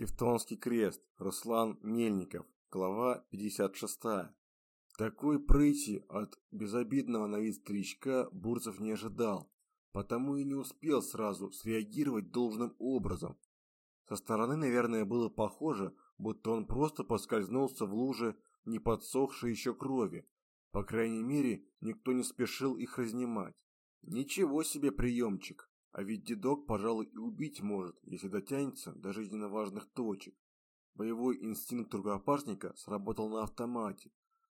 Тевтонский крест. Руслан Мельников. Глава 56. Такой прыти от безобидного на вид старичка Бурцев не ожидал, потому и не успел сразу среагировать должным образом. Со стороны, наверное, было похоже, будто он просто поскользнулся в луже не подсохшей еще крови. По крайней мере, никто не спешил их разнимать. Ничего себе приемчик. А ведь дедок, пожалуй, и убить может, если дотянется до жизненно важных точек. Боевой инстинкт рукопашника сработал на автомате.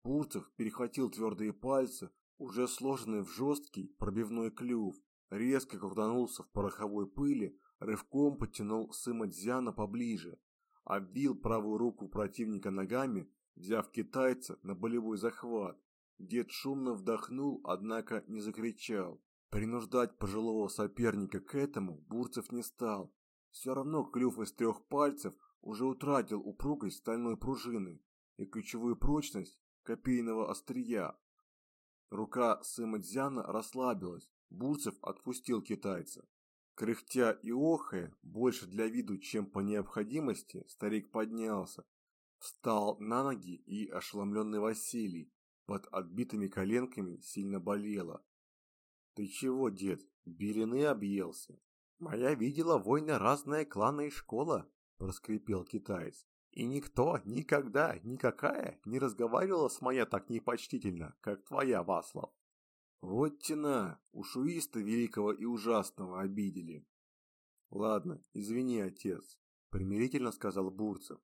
Бурцев перехватил твердые пальцы, уже сложенные в жесткий пробивной клюв, резко крутанулся в пороховой пыли, рывком потянул Сыма Дзяна поближе, обвил правую руку противника ногами, взяв китайца на болевой захват. Дед шумно вдохнул, однако не закричал. Принуждать пожилого соперника к этому Бурцев не стал. Все равно клюв из трех пальцев уже утратил упругость стальной пружины и ключевую прочность копейного острия. Рука Сыма Дзяна расслабилась, Бурцев отпустил китайца. Кряхтя и охая, больше для виду, чем по необходимости, старик поднялся, встал на ноги и ошеломленный Василий под отбитыми коленками сильно болело. Ты чего, дед, белины объелся? Моя видела войны разные кланы и школа, проскрипел китаец. И никто никогда, никакая не разговаривала с моя так непочтительно, как твоя, Васлов. Вот тена, ушуиста великого и ужасного обидели. Ладно, извини, отец, примирительно сказал Бурцев.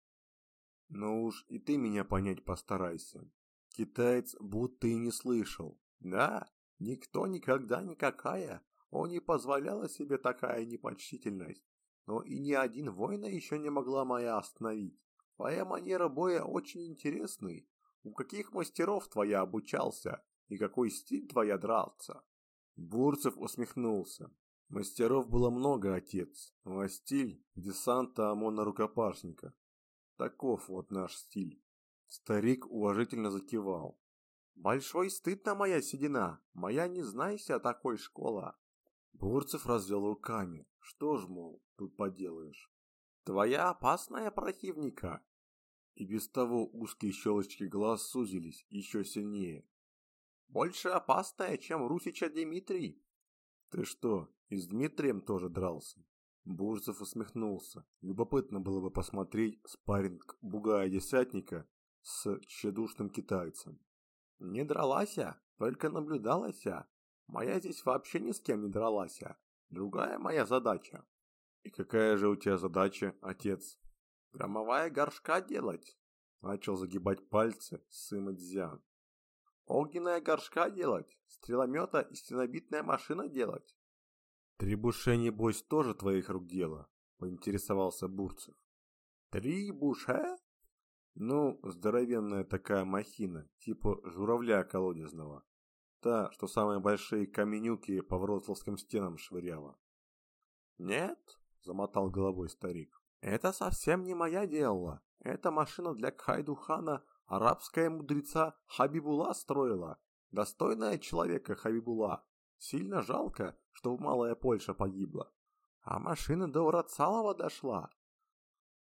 Но уж и ты меня понять постарайся. Китаец будто и не слышал. Да, Никто никогда никакая, он не позволяла себе такая непочтительность. Но и ни один воина еще не могла моя остановить. Твоя манера боя очень интересный. У каких мастеров твоя обучался и какой стиль твоя дрался? Бурцев усмехнулся. Мастеров было много, отец, а стиль десанта ОМОНа рукопашника. Таков вот наш стиль. Старик уважительно закивал. Большой стыд на моя седина, моя не знайся такой школа. Бурцев развел руками. Что ж, мол, тут поделаешь? Твоя опасная противника. И без того узкие щелочки глаз сузились еще сильнее. Больше опасная, чем Русича Дмитрий. Ты что, и с Дмитрием тоже дрался? Бурцев усмехнулся. Любопытно было бы посмотреть спарринг бугая-десятника с тщедушным китайцем. Не дралася, только наблюдалася. Моя здесь вообще ни с кем не дралася. Другая моя задача. И какая же у тебя задача, отец? Громовая горшка делать. Начал загибать пальцы Сыма Дзян. Огненная горшка делать, стреломета и стенобитная машина делать. Трибуше, небось, тоже твоих рук дело, поинтересовался Бурцев. Трибуше? Ну, здоровенная такая махина, типа журавля колодезного. Та, что самые большие каменюки по вроцлавским стенам швыряла. Нет, замотал головой старик. Это совсем не моя дело. Эта машина для Кайдухана арабская мудреца Хабибула строила. Достойная человека Хабибула. Сильно жалко, что малая Польша погибла. А машина до Урацалова дошла.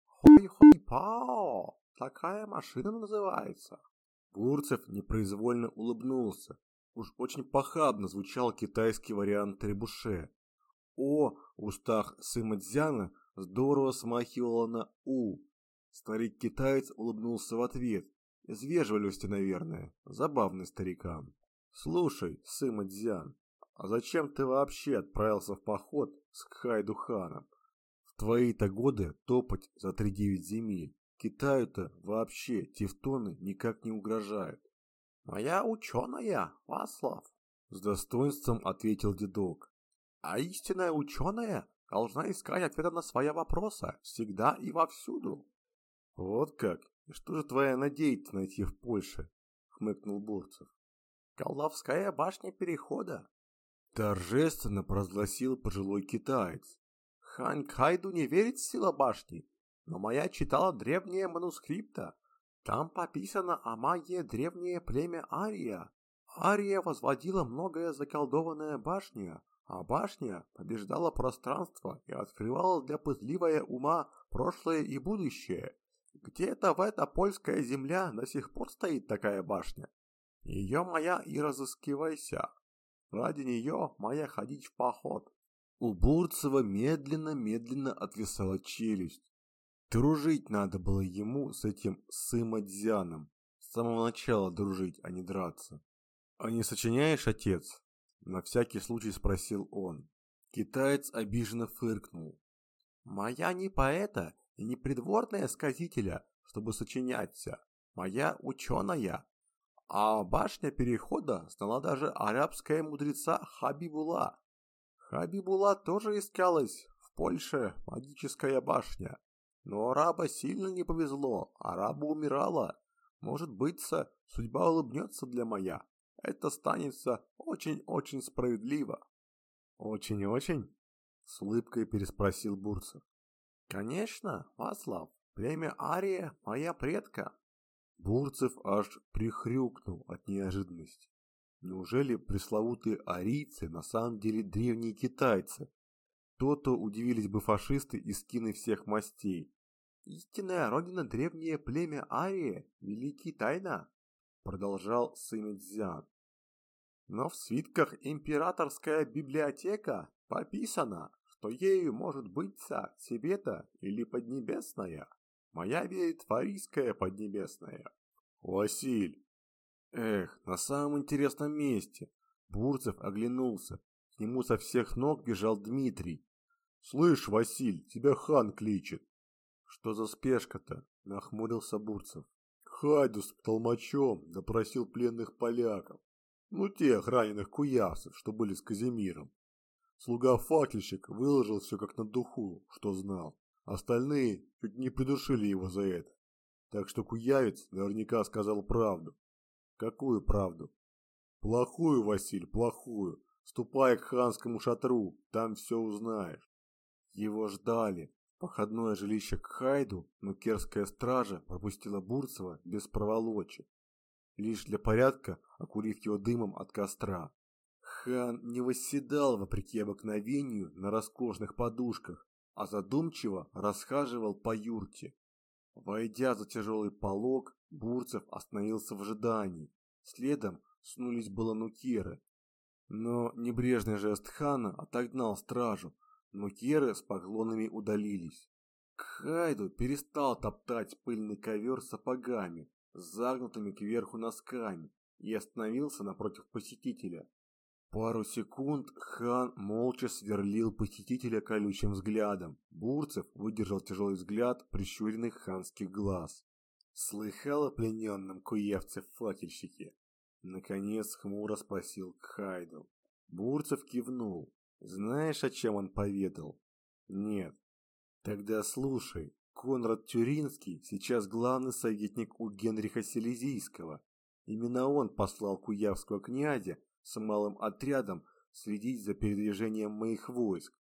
Хой-хой-пао! Такая машина называется. Бурцев непроизвольно улыбнулся. Уж очень похабно звучал китайский вариант требуше. О в устах Сыма Дзяна здорово смахивало на У. Старик-китаец улыбнулся в ответ. Из вежливости, наверное. Забавный старикан. Слушай, Сыма Дзян, а зачем ты вообще отправился в поход с Кхайдуханом? В твои-то годы топать за три девять земель. Китаю-то вообще тевтоны никак не угрожают. «Моя ученая, Васлав!» С достоинством ответил дедок. «А истинная ученая должна искать ответы на свои вопросы всегда и вовсюду». «Вот как? И что же твоя надеется найти в Польше?» хмыкнул Бурцев. «Колдовская башня Перехода!» Торжественно провозгласил пожилой китаец. Хань Кайду не верит в силу башни, но моя читала древние манускрипта. Там пописано о магии древнее племя Ария. Ария возводила многое заколдованная башня, а башня побеждала пространство и открывала для пытливая ума прошлое и будущее. Где-то в эта польская земля до сих пор стоит такая башня. Ее моя и разыскивайся. Ради нее моя ходить в поход. У Бурцева медленно-медленно отвисала челюсть. Дружить надо было ему с этим Сымадзяном. С самого начала дружить, а не драться. «А не сочиняешь, отец?» На всякий случай спросил он. Китаец обиженно фыркнул. «Моя не поэта и не придворная сказителя, чтобы сочиняться. Моя ученая. А башня перехода знала даже арабская мудреца Хабибула. Хабибула тоже искалась в Польше магическая башня. Но араба сильно не повезло, араба умирала. Может быться, судьба улыбнется для моя это станется очень-очень справедливо. Очень-очень? С улыбкой переспросил Бурцев. Конечно, Васлав, племя Ария моя предка. Бурцев аж прихрюкнул от неожиданности. Неужели пресловутые арийцы на самом деле древние китайцы? То-то удивились бы фашисты и скины всех мастей. Истинная родина древнее племя Ария, великий тайна, продолжал Сымидзян. Но в свитках императорская библиотека пописано, что ею может быть Сибета или Поднебесная. Моя верит Фарийская Поднебесная. Василь. Эх, на самом интересном месте. Бурцев оглянулся. К нему со всех ног бежал Дмитрий. «Слышь, Василь, тебя хан кличет». «Что за спешка-то?» – нахмурился Бурцев. Хайду с толмачом допросил пленных поляков. Ну, тех раненых куявцев, что были с Казимиром. Слуга-факельщик выложил все как на духу, что знал. Остальные чуть не придушили его за это. Так что куявец наверняка сказал правду. Какую правду? Плохую, Василь, плохую. Ступай к ханскому шатру, там все узнаешь. Его ждали, походное жилище к Хайду, но керская стража пропустила Бурцева без проволочек, лишь для порядка окурив его дымом от костра. Хан не восседал вопреки обыкновению на роскошных подушках, а задумчиво расхаживал по юрте. Войдя за тяжелый полог, Бурцев остановился в ожидании. Следом снулись было нукеры. Но небрежный жест хана отогнал стражу, Мукеры с поклонами удалились. Кхайду перестал топтать пыльный ковер сапогами, загнутыми кверху носками, и остановился напротив посетителя. Пару секунд хан молча сверлил посетителя колючим взглядом. Бурцев выдержал тяжелый взгляд прищуренных ханских глаз. Слыхал о плененном куевце-факельщике? Наконец хмуро спросил Кхайду. Бурцев кивнул. Знаешь, о чем он поведал? Нет. Тогда слушай. Конрад Тюринский сейчас главный советник у Генриха Силезийского. Именно он послал куявского князя с малым отрядом следить за передвижением моих войск.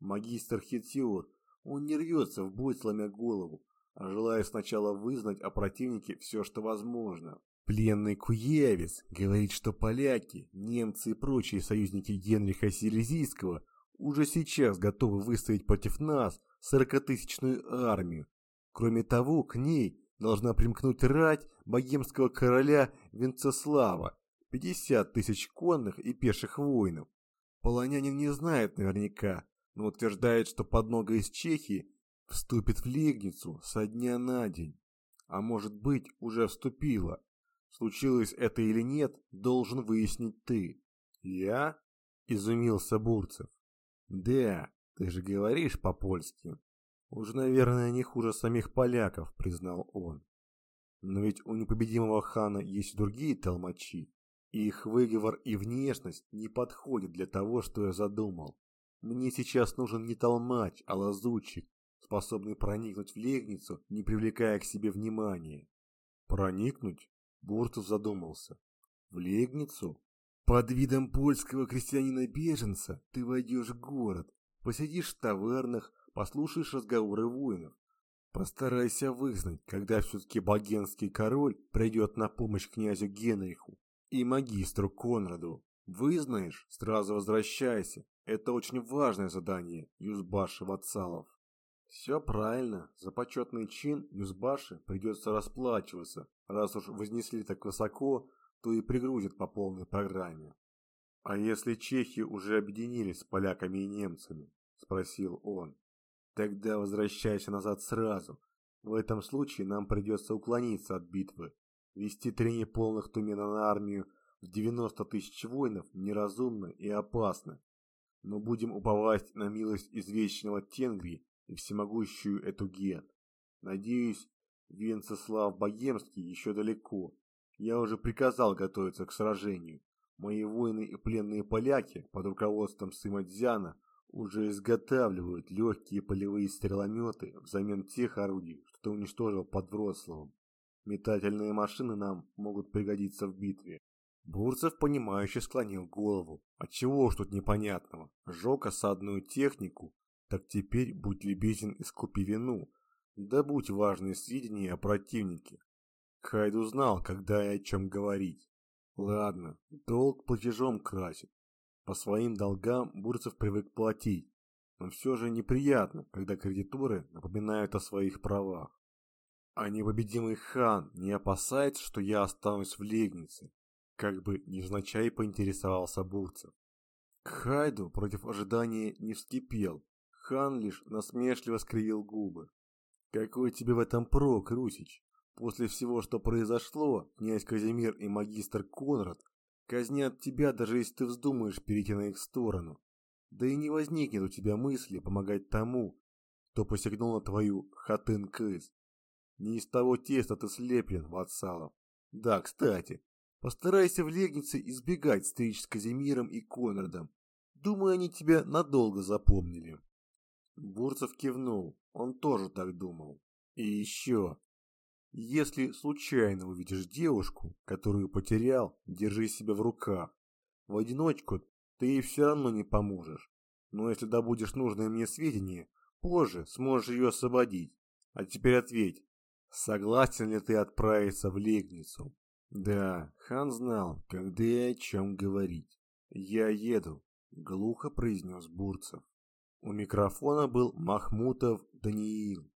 Магистр Хитиор, он не рвется в бой, сломя голову, а желая сначала вызнать о противнике все, что возможно. Пленный куевец говорит, что поляки, немцы и прочие союзники Генриха Силезийского уже сейчас готовы выставить против нас сорокатысячную армию. Кроме того, к ней должна примкнуть рать богемского короля Венцеслава, 50 тысяч конных и пеших воинов. Полонянин не знает наверняка, но утверждает, что поднога из Чехии вступит в Легницу со дня на день. А может быть, уже вступила. Случилось это или нет, должен выяснить ты. Я? Изумился Бурцев. Да, ты же говоришь по-польски. Уж, наверное, не хуже самих поляков, признал он. Но ведь у непобедимого хана есть другие толмачи. И их выговор и внешность не подходят для того, что я задумал. Мне сейчас нужен не толмач, а лазутчик, способный проникнуть в легницу, не привлекая к себе внимания. Проникнуть? Буртов задумался. В Легницу? Под видом польского крестьянина-беженца ты войдешь в город, посидишь в тавернах, послушаешь разговоры воинов. Постарайся вызнать, когда все-таки богенский король придет на помощь князю Генриху и магистру Конраду. Вызнаешь, сразу возвращайся, Это очень важное задание, Юзбаши Вацалов. Все правильно, за почетный чин Юзбаши придется расплачиваться. Раз уж вознесли так высоко, то и пригрузят по полной программе. А если чехи уже объединились с поляками и немцами? Спросил он. Тогда возвращайся назад сразу. В этом случае нам придется уклониться от битвы. Вести три неполных тумена на армию в 90 тысяч воинов неразумно и опасно. Но будем уповать на милость извечного Тенгри и всемогущую эту ген. Надеюсь, Венцеслав Богемский еще далеко. Я уже приказал готовиться к сражению. Мои воины и пленные поляки под руководством Сымадзяна уже изготавливают легкие полевые стрелометы взамен тех орудий, что ты уничтожил под Вроцлавом. Метательные машины нам могут пригодиться в битве. Бурцев, понимающе склонил голову. Отчего ж тут непонятного? Жег осадную технику, так теперь будь любезен искупи вину. Добудь важные сведения о противнике. Хайду знал, когда и о чем говорить. Ладно, долг платежом красит. По своим долгам Бурцев привык платить, но все же неприятно, когда кредиторы напоминают о своих правах. А непобедимый хан не опасается, что я останусь в Легнице, как бы невзначай поинтересовался Бурцев. Хайду против ожидания не вскипел, хан лишь насмешливо скривил губы. «Какой тебе в этом прок, Русич? После всего, что произошло, князь Казимир и магистр Конрад казнят тебя, даже если ты вздумаешь перейти на их сторону. Да и не возникнет у тебя мысли помогать тому, кто посягнул на твою хатын-кыс. Не из того теста ты слеплен, Ватсалов. Да, кстати, постарайся в Легнице избегать встреч с Казимиром и Конрадом. Думаю, они тебя надолго запомнили. Бурцев кивнул, он тоже так думал. И еще, если случайно увидишь девушку, которую потерял, держи себя в руках. В одиночку ты ей все равно не поможешь. Но если добудешь нужные мне сведения, позже сможешь ее освободить. А теперь ответь, согласен ли ты отправиться в Легницу? Да, хан знал, когда и о чем говорить. Я еду, глухо произнес Бурцев. У микрофона был Махмутов Даниил.